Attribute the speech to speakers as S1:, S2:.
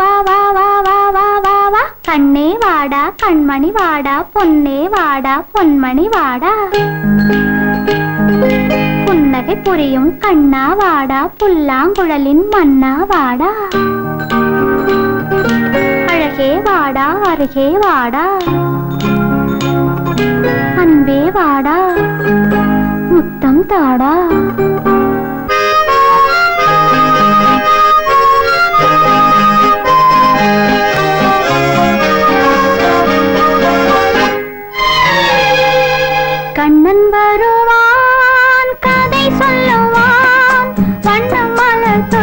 S1: வா வா வா வா வா வா வா. கண்ணே வாடா கண்மணி வாடா பொன்னே வாடா பொன்மணி வாடா. புன்னகை புரியும் கண்ணா வாடா புல்லாங்குழலின் மன்னா வாடா. அழகே வாடா அருகே வாடா. அன்பே வாடா முத்தம் தாடா. கண்ணன் வருவான் கதை சொல்லுவான் வண்ணம் மலர்